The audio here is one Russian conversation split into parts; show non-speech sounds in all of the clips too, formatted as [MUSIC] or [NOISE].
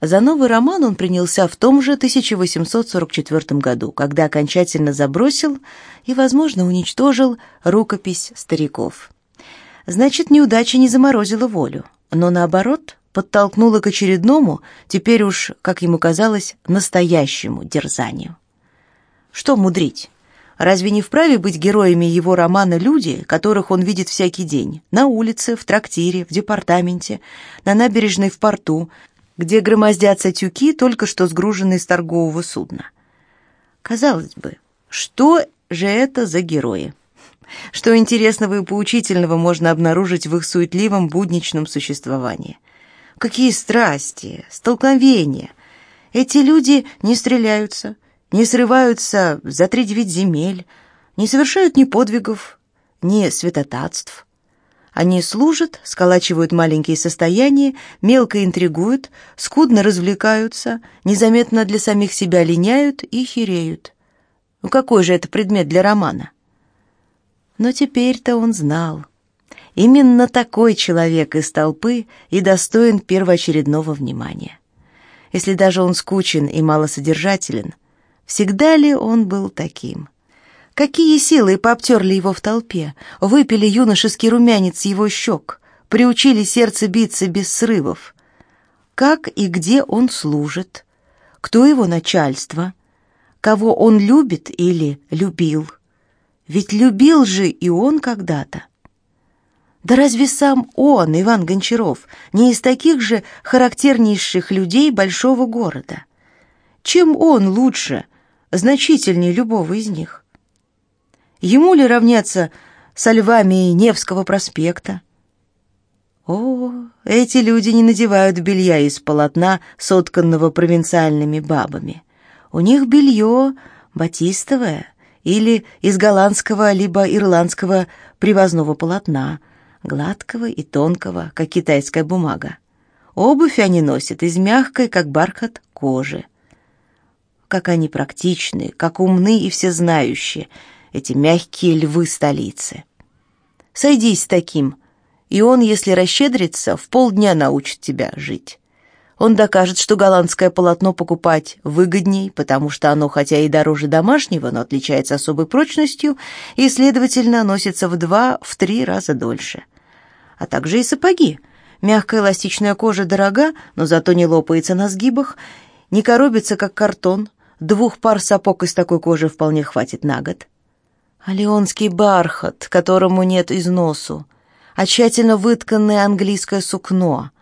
За новый роман он принялся в том же 1844 году, когда окончательно забросил и, возможно, уничтожил рукопись стариков. Значит, неудача не заморозила волю, но наоборот подтолкнула к очередному, теперь уж, как ему казалось, настоящему дерзанию. Что мудрить? Разве не вправе быть героями его романа люди, которых он видит всякий день? На улице, в трактире, в департаменте, на набережной в порту, где громоздятся тюки, только что сгруженные с торгового судна. Казалось бы, что же это за герои? Что интересного и поучительного можно обнаружить в их суетливом будничном существовании? Какие страсти, столкновения! Эти люди не стреляются, не срываются за три девять земель, не совершают ни подвигов, ни святотатств. Они служат, сколачивают маленькие состояния, мелко интригуют, скудно развлекаются, незаметно для самих себя линяют и хиреют. Ну какой же это предмет для романа? Но теперь-то он знал. Именно такой человек из толпы и достоин первоочередного внимания. Если даже он скучен и малосодержателен, всегда ли он был таким? Какие силы пообтерли его в толпе, выпили юношеский румянец его щек, приучили сердце биться без срывов? Как и где он служит? Кто его начальство? Кого он любит или любил? Ведь любил же и он когда-то. Да разве сам он, Иван Гончаров, не из таких же характернейших людей большого города? Чем он лучше, значительнее любого из них? Ему ли равняться со львами Невского проспекта? О, эти люди не надевают белья из полотна, сотканного провинциальными бабами. У них белье батистовое или из голландского либо ирландского привозного полотна, гладкого и тонкого, как китайская бумага. Обувь они носят из мягкой, как бархат, кожи. Как они практичны, как умны и всезнающие — эти мягкие львы столицы. Сойдись с таким, и он, если расщедрится, в полдня научит тебя жить. Он докажет, что голландское полотно покупать выгодней, потому что оно хотя и дороже домашнего, но отличается особой прочностью и, следовательно, носится в два, в три раза дольше. А также и сапоги. Мягкая эластичная кожа дорога, но зато не лопается на сгибах, не коробится, как картон. Двух пар сапог из такой кожи вполне хватит на год а леонский бархат, которому нет износу, а тщательно вытканное английское сукно.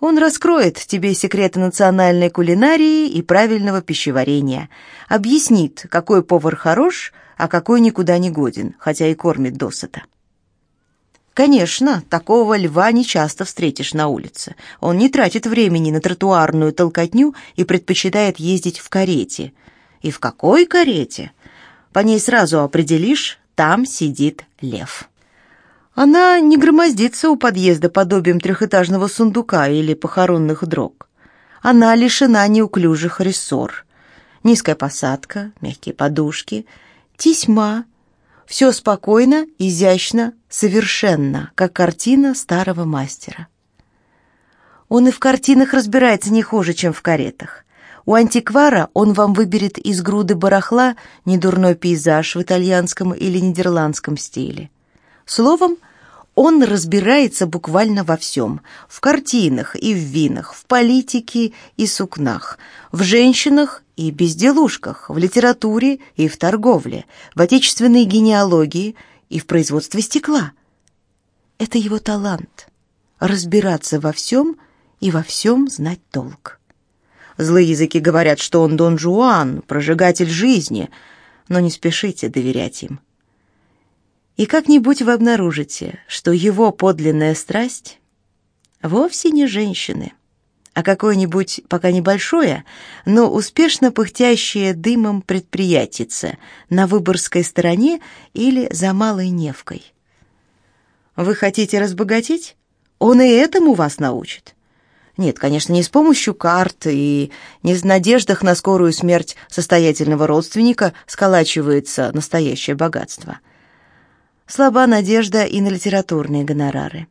Он раскроет тебе секреты национальной кулинарии и правильного пищеварения, объяснит, какой повар хорош, а какой никуда не годен, хотя и кормит досыта. Конечно, такого льва не часто встретишь на улице. Он не тратит времени на тротуарную толкотню и предпочитает ездить в карете. И в какой карете? По ней сразу определишь, там сидит лев. Она не громоздится у подъезда подобием трехэтажного сундука или похоронных дрог. Она лишена неуклюжих рессор. Низкая посадка, мягкие подушки, тесьма. Все спокойно, изящно, совершенно, как картина старого мастера. Он и в картинах разбирается не хуже, чем в каретах. У антиквара он вам выберет из груды барахла недурной пейзаж в итальянском или нидерландском стиле. Словом, он разбирается буквально во всем. В картинах и в винах, в политике и сукнах, в женщинах и безделушках, в литературе и в торговле, в отечественной генеалогии и в производстве стекла. Это его талант — разбираться во всем и во всем знать толк. Злые языки говорят, что он Дон Жуан, прожигатель жизни, но не спешите доверять им. И как-нибудь вы обнаружите, что его подлинная страсть вовсе не женщины, а какое-нибудь пока небольшое, но успешно пыхтящее дымом предприятице на Выборгской стороне или за Малой Невкой. Вы хотите разбогатеть? Он и этому вас научит. Нет, конечно, не с помощью карт и не в надеждах на скорую смерть состоятельного родственника сколачивается настоящее богатство. Слаба надежда и на литературные гонорары.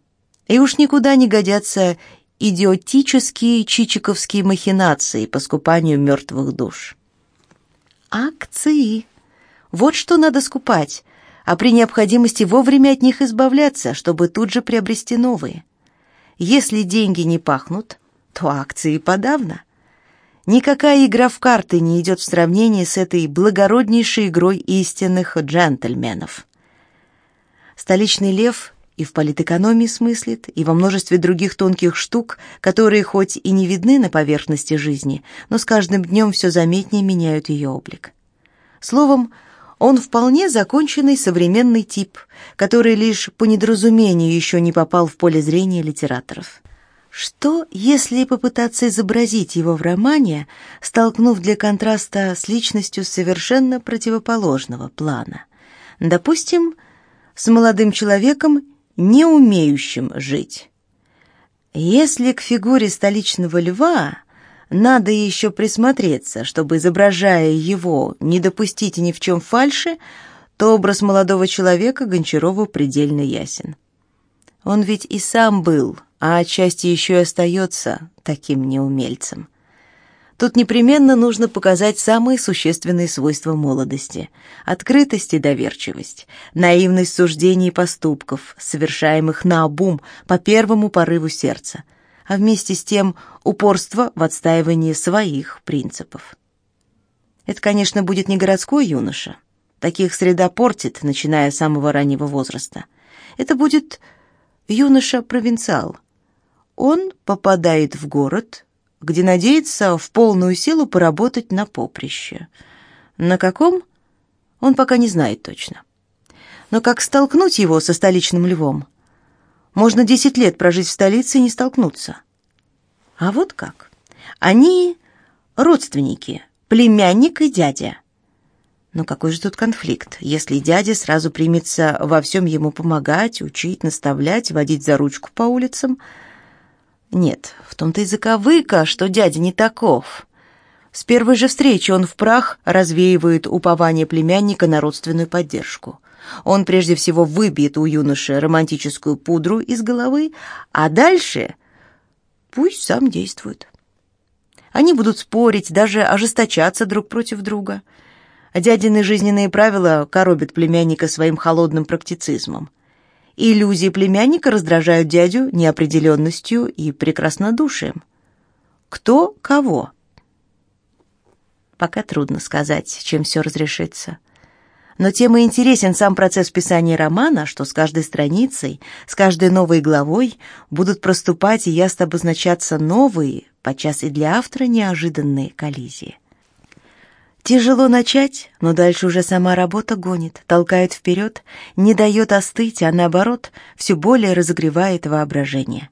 И уж никуда не годятся идиотические чичиковские махинации по скупанию мертвых душ. Акции. Вот что надо скупать, а при необходимости вовремя от них избавляться, чтобы тут же приобрести новые. Если деньги не пахнут, то акции подавно. Никакая игра в карты не идет в сравнении с этой благороднейшей игрой истинных джентльменов. Столичный лев и в политэкономии смыслит, и во множестве других тонких штук, которые хоть и не видны на поверхности жизни, но с каждым днем все заметнее меняют ее облик. Словом, он вполне законченный современный тип, который лишь по недоразумению еще не попал в поле зрения литераторов. Что, если попытаться изобразить его в романе, столкнув для контраста с личностью совершенно противоположного плана? Допустим, с молодым человеком, не умеющим жить. Если к фигуре столичного льва надо еще присмотреться, чтобы, изображая его, не допустить ни в чем фальши, то образ молодого человека Гончарову предельно ясен. Он ведь и сам был – а отчасти еще и остается таким неумельцем. Тут непременно нужно показать самые существенные свойства молодости: открытость и доверчивость, наивность суждений и поступков, совершаемых наобум по первому порыву сердца, а вместе с тем упорство в отстаивании своих принципов. Это, конечно, будет не городской юноша. Таких среда портит, начиная с самого раннего возраста. Это будет юноша-провинциал – он попадает в город, где надеется в полную силу поработать на поприще. На каком? Он пока не знает точно. Но как столкнуть его со столичным львом? Можно десять лет прожить в столице и не столкнуться. А вот как. Они родственники, племянник и дядя. Но какой же тут конфликт, если дядя сразу примется во всем ему помогать, учить, наставлять, водить за ручку по улицам – нет, в том-то и заковыка, что дядя не таков. С первой же встречи он в прах развеивает упование племянника на родственную поддержку. Он прежде всего выбьет у юноши романтическую пудру из головы, а дальше пусть сам действует. Они будут спорить, даже ожесточаться друг против друга. Дядины жизненные правила коробят племянника своим холодным практицизмом. Иллюзии племянника раздражают дядю неопределенностью и прекраснодушием. Кто кого? Пока трудно сказать, чем все разрешится. Но тем и интересен сам процесс писания романа, что с каждой страницей, с каждой новой главой будут проступать и ясно обозначаться новые, подчас и для автора неожиданные коллизии. Тяжело начать, но дальше уже сама работа гонит, толкает вперед, не дает остыть, а наоборот, все более разогревает воображение.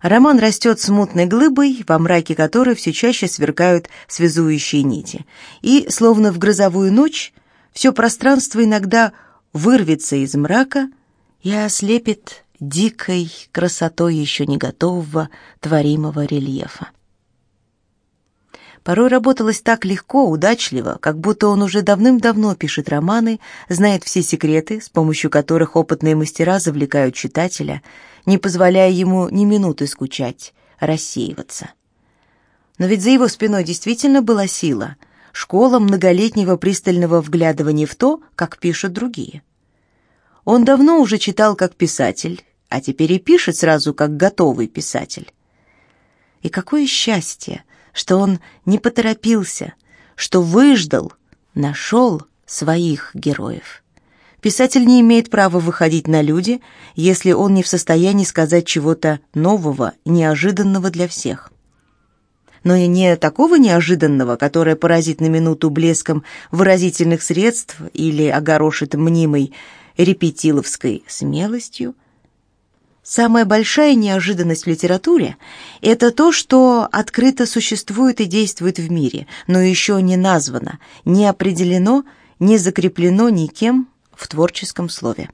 Роман растет смутной глыбой, во мраке которой все чаще сверкают связующие нити. И, словно в грозовую ночь, все пространство иногда вырвется из мрака и ослепит дикой красотой еще не готового творимого рельефа. Порой работалось так легко, удачливо, как будто он уже давным-давно пишет романы, знает все секреты, с помощью которых опытные мастера завлекают читателя, не позволяя ему ни минуты скучать, рассеиваться. Но ведь за его спиной действительно была сила, школа многолетнего пристального вглядывания в то, как пишут другие. Он давно уже читал как писатель, а теперь и пишет сразу как готовый писатель. И какое счастье, что он не поторопился, что выждал, нашел своих героев. Писатель не имеет права выходить на люди, если он не в состоянии сказать чего-то нового, неожиданного для всех. Но и не такого неожиданного, которое поразит на минуту блеском выразительных средств или огорошит мнимой репетиловской смелостью, Самая большая неожиданность в литературе – это то, что открыто существует и действует в мире, но еще не названо, не определено, не закреплено никем в творческом слове.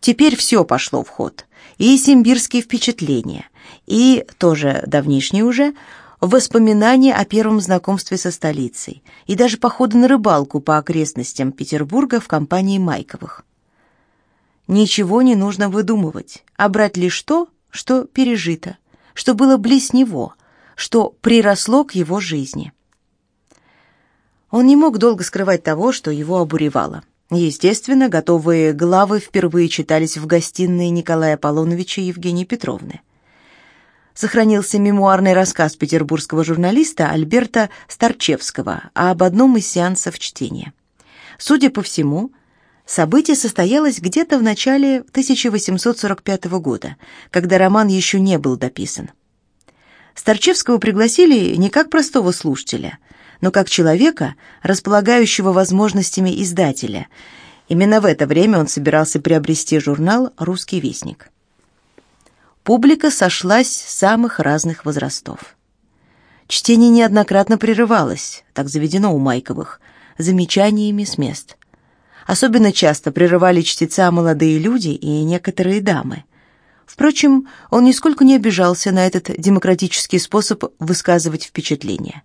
Теперь все пошло в ход. И симбирские впечатления, и, тоже давнишние уже, воспоминания о первом знакомстве со столицей, и даже походы на рыбалку по окрестностям Петербурга в компании Майковых. Ничего не нужно выдумывать, а брать лишь то, что пережито, что было близ него, что приросло к его жизни. Он не мог долго скрывать того, что его обуревало. Естественно, готовые главы впервые читались в гостиной Николая Аполлоновича и Евгении Петровны. Сохранился мемуарный рассказ петербургского журналиста Альберта Старчевского об одном из сеансов чтения. Судя по всему, событие состоялось где-то в начале 1845 года, когда роман еще не был дописан. Старчевского пригласили не как простого слушателя, но как человека, располагающего возможностями издателя. Именно в это время он собирался приобрести журнал «Русский вестник». Публика сошлась самых разных возрастов. Чтение неоднократно прерывалось, так заведено у Майковых, замечаниями с мест. Особенно часто прерывали чтеца молодые люди и некоторые дамы. Впрочем, он нисколько не обижался на этот демократический способ высказывать впечатления.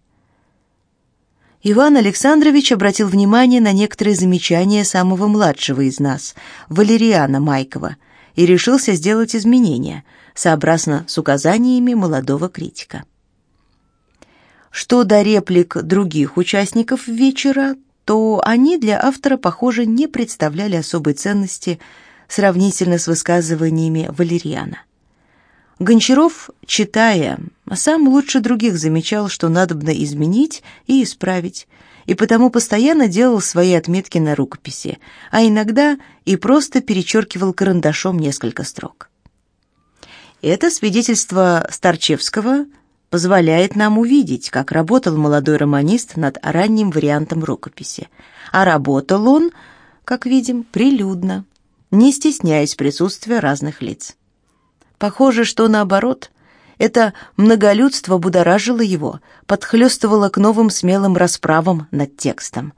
Иван Александрович обратил внимание на некоторые замечания самого младшего из нас, Валериана Майкова, и решился сделать изменения, сообразно с указаниями молодого критика. Что до реплик других участников вечера, то они для автора, похоже, не представляли особой ценности сравнительно с высказываниями Валериана. Гончаров, читая, сам лучше других замечал, что надобно изменить и исправить, и потому постоянно делал свои отметки на рукописи, а иногда и просто перечеркивал карандашом несколько строк. Это свидетельство Старчевского позволяет нам увидеть, как работал молодой романист над ранним вариантом рукописи. А работал он, как видим, прилюдно, не стесняясь присутствия разных лиц. Похоже, что наоборот, это многолюдство будоражило его, подхлёстывало к новым смелым расправам над текстом.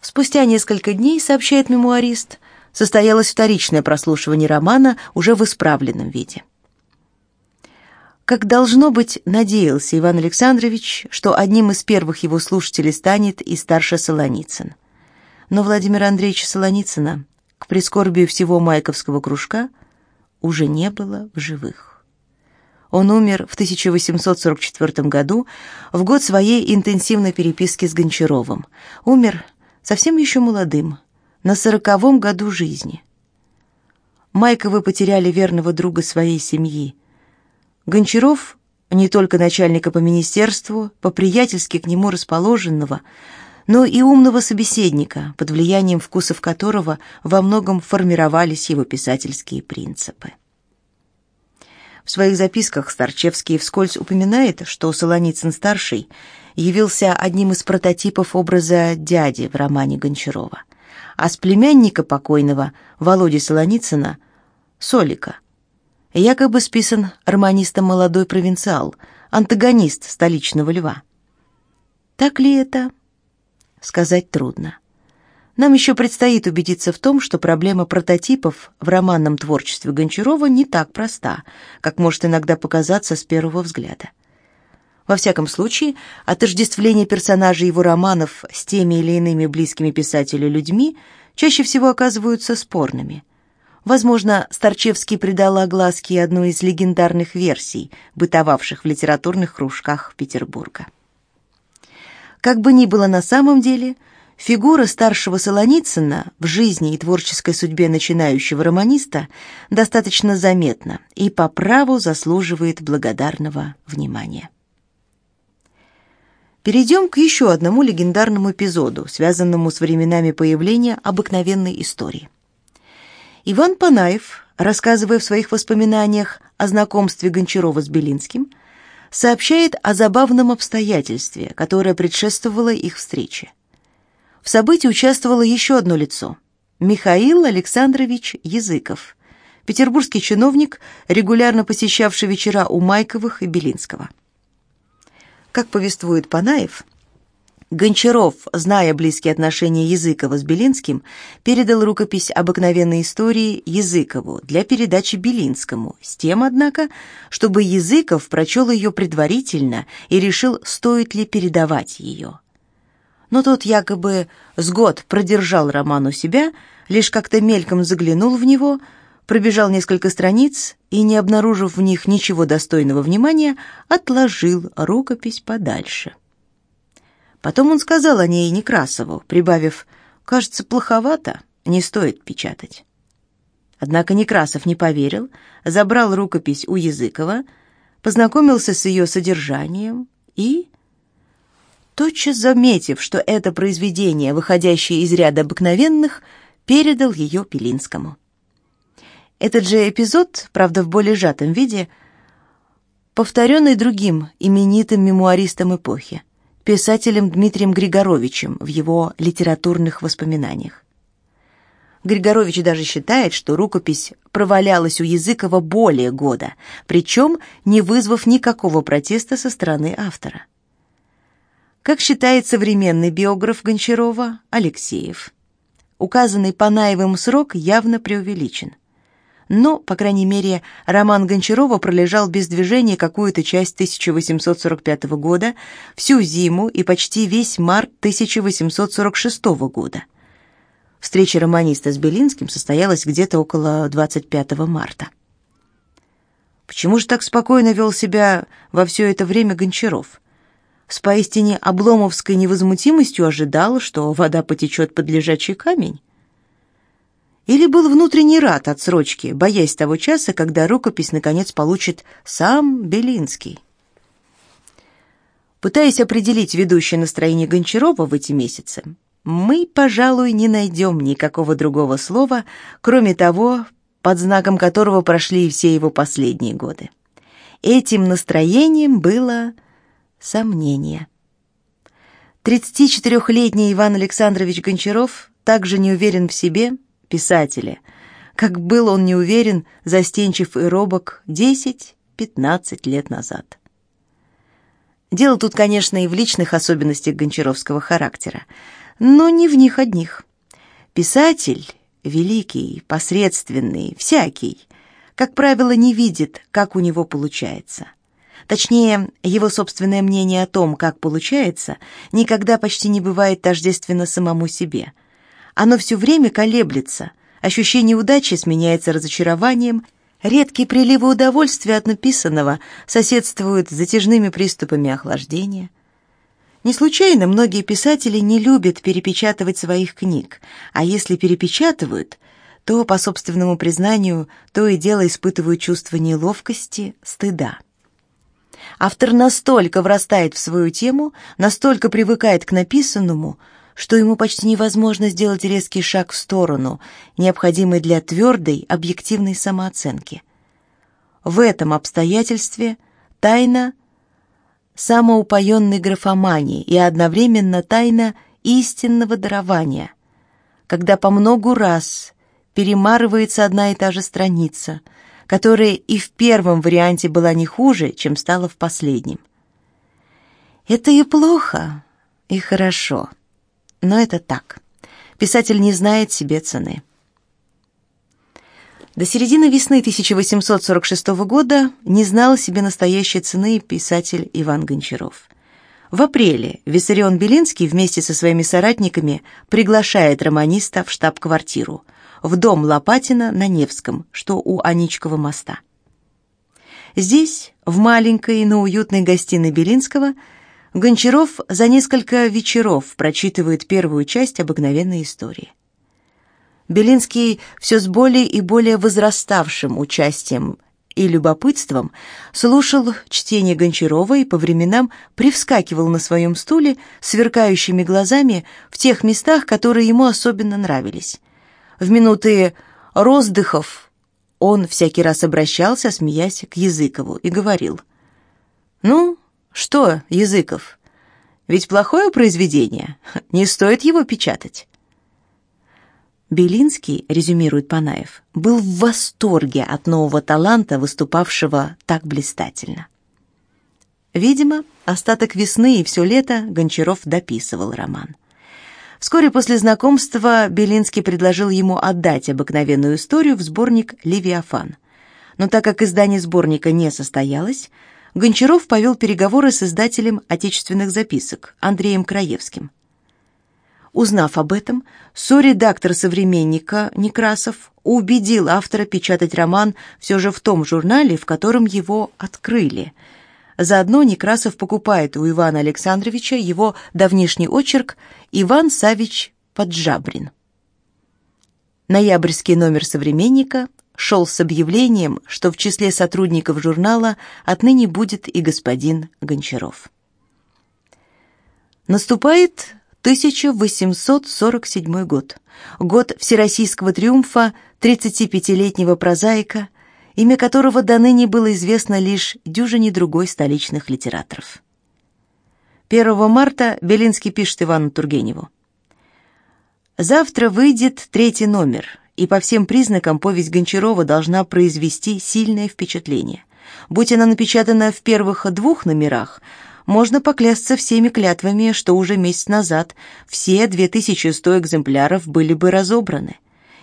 Спустя несколько дней, сообщает мемуарист, состоялось вторичное прослушивание романа уже в исправленном виде. Как должно быть, надеялся Иван Александрович, что одним из первых его слушателей станет и старший Солоницын. Но Владимира Андреевича Солоницына, к прискорбию всего Майковского кружка, уже не было в живых. Он умер в 1844 году, в год своей интенсивной переписки с Гончаровым. Умер совсем еще молодым, на сороковом году жизни. Майковы потеряли верного друга своей семьи. Гончаров, не только начальника по министерству, по-приятельски к нему расположенного, но и умного собеседника, под влиянием вкусов которого во многом формировались его писательские принципы. В своих записках Старчевский вскользь упоминает, что Солоницын-старший явился одним из прототипов образа дяди в романе Гончарова, а с племянника покойного Володи Солоницына Солика якобы списан романистом молодой провинциал, антагонист столичного льва. Так ли это? сказать трудно. Нам еще предстоит убедиться в том, что проблема прототипов в романном творчестве Гончарова не так проста, как может иногда показаться с первого взгляда. Во всяком случае, отождествление персонажей его романов с теми или иными близкими писателю людьми чаще всего оказываются спорными. Возможно, Старчевский придал огласке одной из легендарных версий, бытовавших в литературных кружках Петербурга. Как бы ни было на самом деле, фигура старшего Солоницына в жизни и творческой судьбе начинающего романиста достаточно заметна и по праву заслуживает благодарного внимания. Перейдем к еще одному легендарному эпизоду, связанному с временами появления обыкновенной истории. Иван Панаев, рассказывая в своих воспоминаниях о знакомстве Гончарова с Белинским, сообщает о забавном обстоятельстве, которое предшествовало их встрече. В событии участвовало еще одно лицо – Михаил Александрович Языков, петербургский чиновник, регулярно посещавший вечера у Майковых и Белинского. Как повествует Панаев, Гончаров, зная близкие отношения Языкова с Белинским, передал рукопись обыкновенной истории Языкову для передачи Белинскому, с тем, однако, чтобы Языков прочел ее предварительно и решил, стоит ли передавать ее. Но тот якобы с год продержал роман у себя, лишь как-то мельком заглянул в него, пробежал несколько страниц и, не обнаружив в них ничего достойного внимания, отложил рукопись подальше. Потом он сказал о ней Некрасову, прибавив «Кажется, плоховато, не стоит печатать». Однако Некрасов не поверил, забрал рукопись у Языкова, познакомился с ее содержанием и, тотчас заметив, что это произведение, выходящее из ряда обыкновенных, передал ее Пелинскому. Этот же эпизод, правда в более сжатом виде, повторенный другим именитым мемуаристом эпохи, писателем Дмитрием Григоровичем в его литературных воспоминаниях. Григорович даже считает, что рукопись провалялась у Языкова более года, причем не вызвав никакого протеста со стороны автора. Как считает современный биограф Гончарова Алексеев, указанный Панаевым срок явно преувеличен. Но, по крайней мере, роман Гончарова пролежал без движения какую-то часть 1845 года, всю зиму и почти весь март 1846 года. Встреча романиста с Белинским состоялась где-то около 25 марта. Почему же так спокойно вел себя во все это время Гончаров? С поистине обломовской невозмутимостью ожидал, что вода потечет под лежачий камень? Или был внутренне рад отсрочке, боясь того часа, когда рукопись наконец получит сам Белинский? Пытаясь определить ведущее настроение Гончарова в эти месяцы, мы, пожалуй, не найдем никакого другого слова, кроме того, под знаком которого прошли все его последние годы. Этим настроением было сомнение. 34-летний Иван Александрович Гончаров также не уверен в себе, писателя, как был он не уверен, застенчив и робок 10-15 лет назад. Дело тут, конечно, и в личных особенностях гончаровского характера – но не в них одних. Писатель, великий, посредственный, всякий, как правило, не видит, как у него получается. Точнее, его собственное мнение о том, как получается, никогда почти не бывает тождественно самому себе. Оно все время колеблется, ощущение удачи сменяется разочарованием, редкие приливы удовольствия от написанного соседствуют с затяжными приступами охлаждения – не случайно многие писатели не любят перепечатывать своих книг, а если перепечатывают, то, по собственному признанию, то и дело испытывают чувство неловкости, стыда. Автор настолько врастает в свою тему, настолько привыкает к написанному, что ему почти невозможно сделать резкий шаг в сторону, необходимый для твердой, объективной самооценки. В этом обстоятельстве тайна самоупоенной графомании и одновременно тайна истинного дарования, когда по многу раз перемарывается одна и та же страница, которая и в первом варианте была не хуже, чем стала в последнем. Это и плохо, и хорошо, но это так. Писатель не знает себе цены. До середины весны 1846 года не знал себе настоящей цены писатель Иван Гончаров. В апреле Виссарион Белинский вместе со своими соратниками приглашает романиста в штаб-квартиру, в дом Лопатина на Невском, что у Аничкова моста. Здесь, в маленькой, но уютной гостиной Белинского, Гончаров за несколько вечеров прочитывает первую часть обыкновенной истории. Белинский все с более и более возраставшим участием и любопытством слушал чтение Гончарова и по временам привскакивал на своем стуле сверкающими глазами в тех местах, которые ему особенно нравились. В минуты роздыхов он всякий раз обращался, смеясь, к Языкову и говорил, «Ну, что, Языков, ведь плохое произведение, [LAUGHS] не стоит его печатать». Белинский, резюмирует Панаев, был в восторге от нового таланта, выступавшего так блистательно. Видимо, остаток весны и все лето Гончаров дописывал роман. Вскоре после знакомства Белинский предложил ему отдать обыкновенную историю в сборник «Левиафан». Но так как издание сборника не состоялось, Гончаров повел переговоры с издателем отечественных записок Андреем Краевским – Узнав об этом, соредактор «Современника» Некрасов убедил автора печатать роман все же в том журнале, в котором его открыли. Заодно Некрасов покупает у Ивана Александровича его давнишний очерк «Иван Савич Поджабрин». Ноябрьский номер «Современника» шел с объявлением, что в числе сотрудников журнала отныне будет и господин Гончаров. Наступает 1847 год, год всероссийского триумфа 35-летнего прозаика, имя которого до ныне было известно лишь дюжине другой столичных литераторов. 1 марта Белинский пишет Ивану Тургеневу. «Завтра выйдет третий номер, и по всем признакам повесть Гончарова должна произвести сильное впечатление. Будь она напечатана в первых двух номерах – можно поклясться всеми клятвами, что уже месяц назад все 2100 экземпляров были бы разобраны.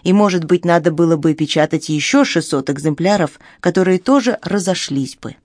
И, может быть, надо было бы печатать еще 600 экземпляров, которые тоже разошлись бы.